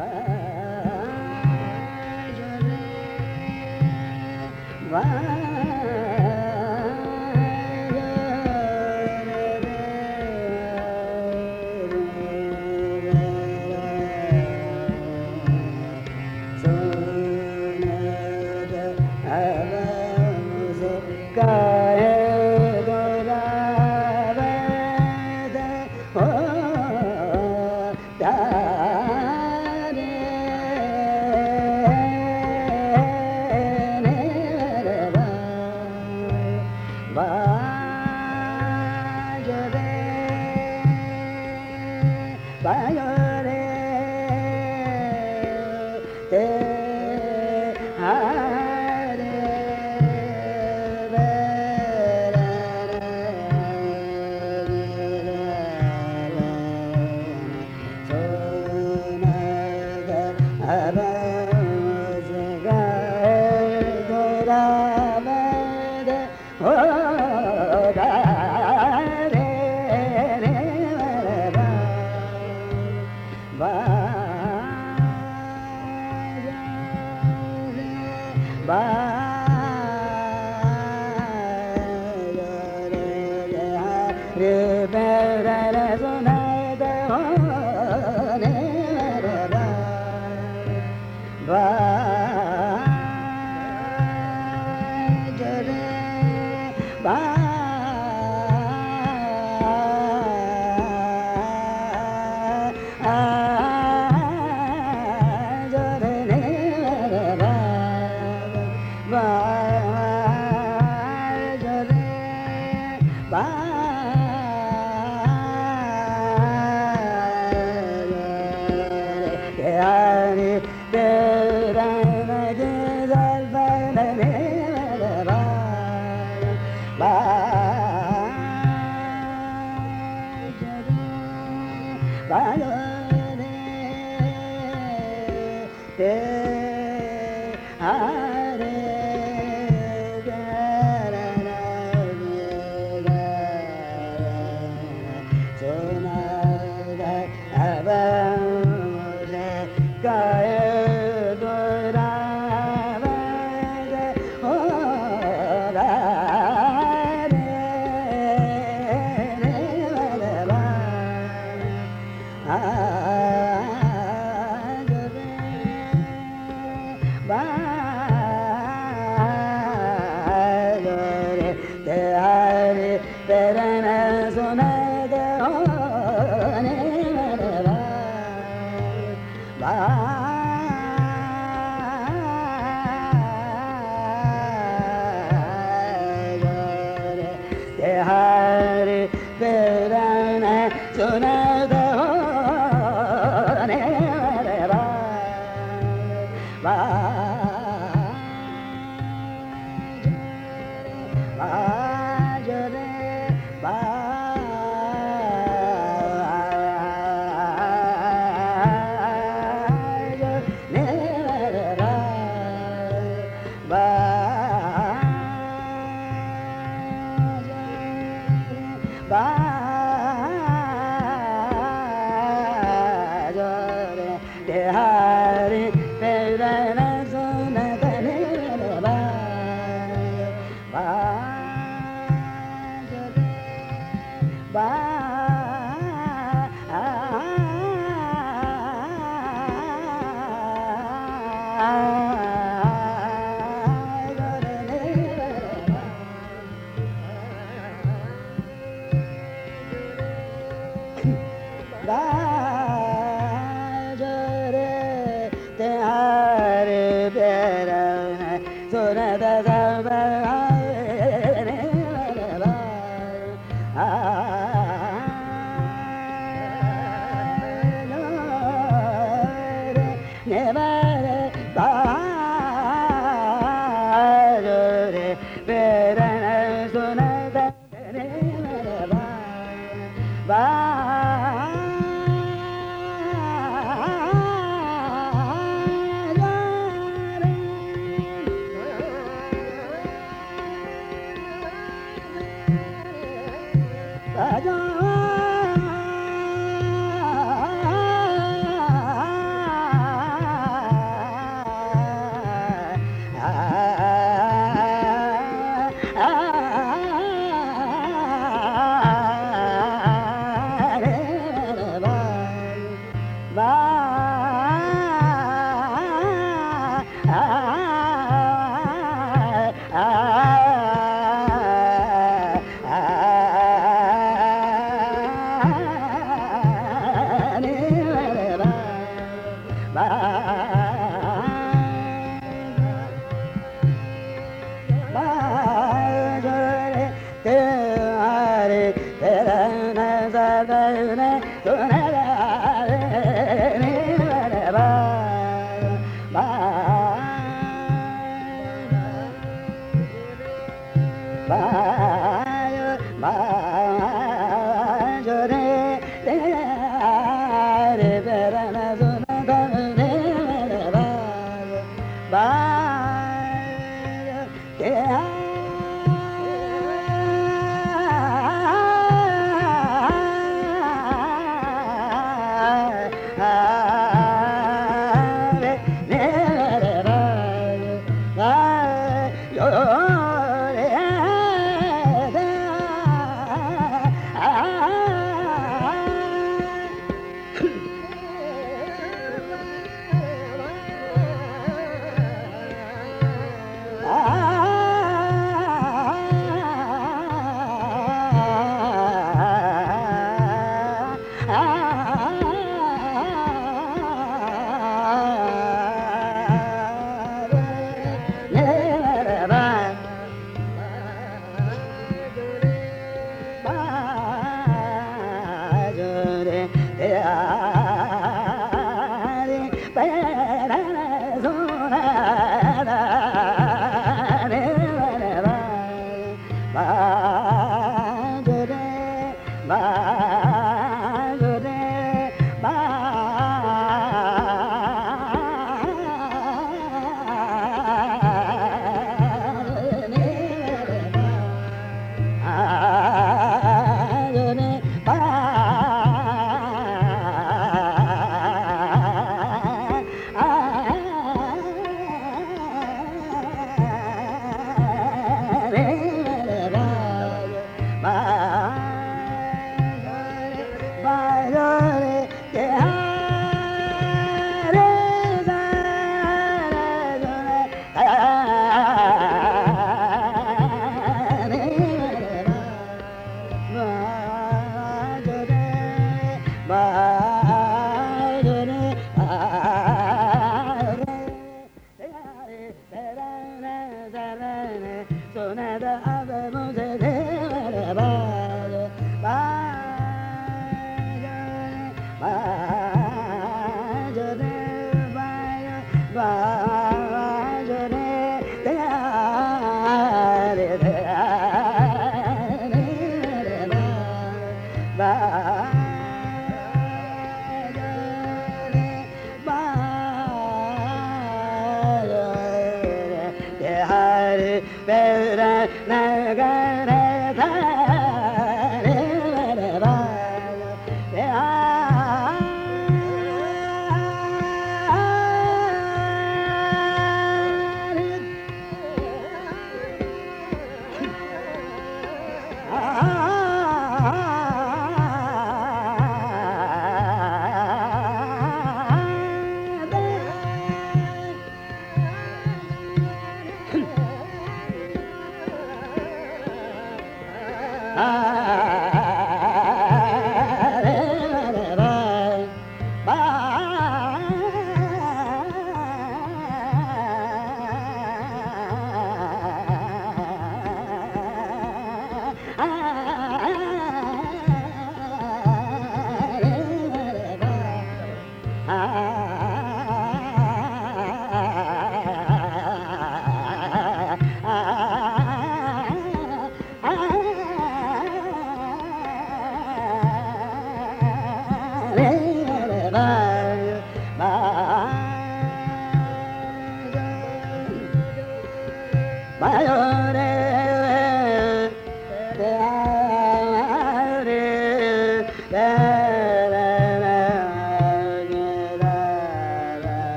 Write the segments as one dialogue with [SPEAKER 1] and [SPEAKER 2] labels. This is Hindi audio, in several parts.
[SPEAKER 1] Bye. Bể. as know. da da da Bye. never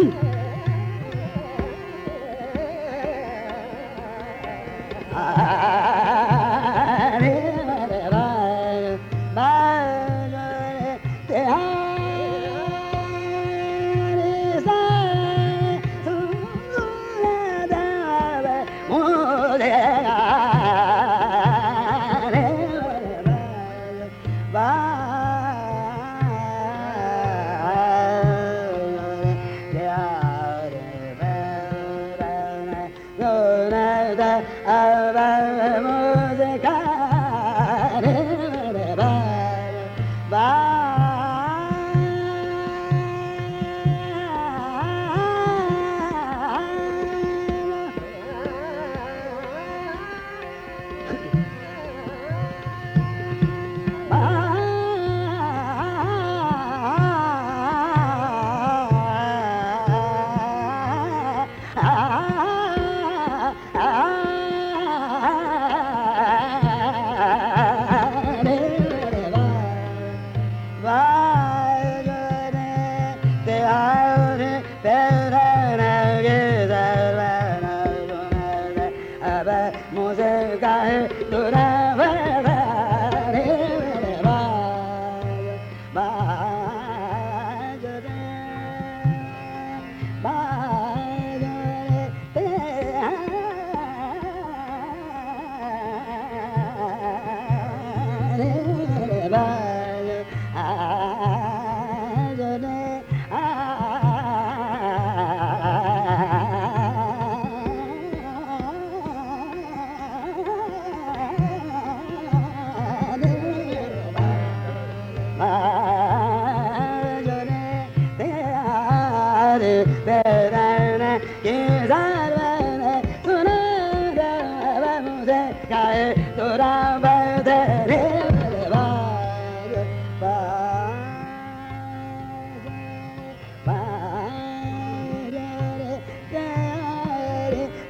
[SPEAKER 1] Ooh.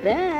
[SPEAKER 1] that.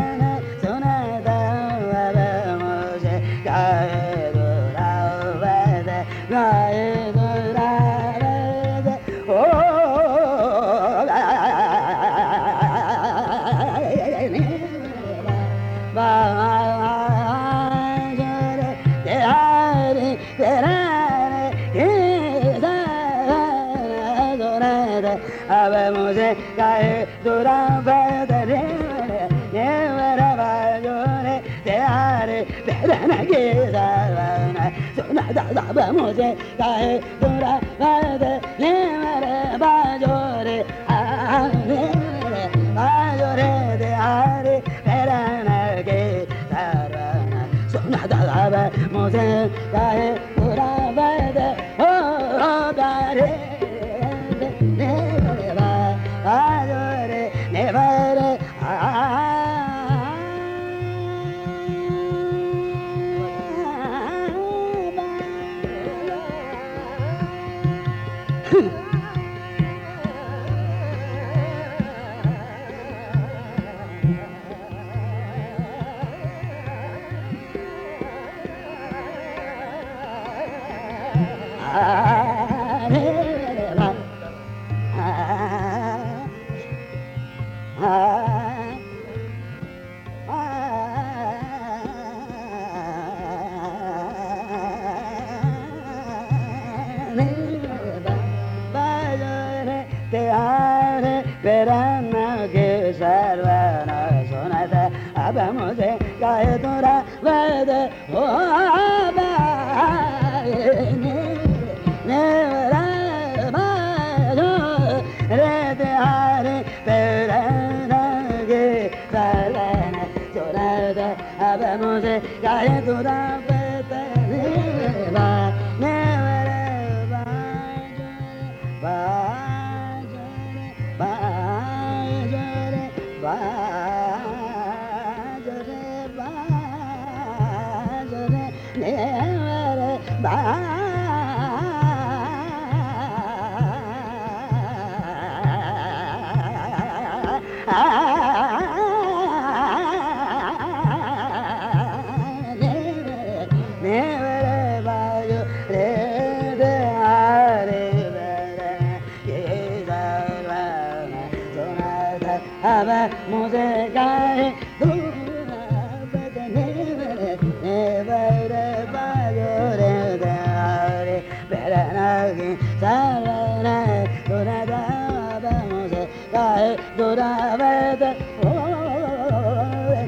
[SPEAKER 1] and बमोजे काहे तोरा भारत ने मरे बाजो रे आ रे बाजो रे दे रे रण नगे तारा सुना दादा मोजे काहे bà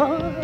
[SPEAKER 1] सुभ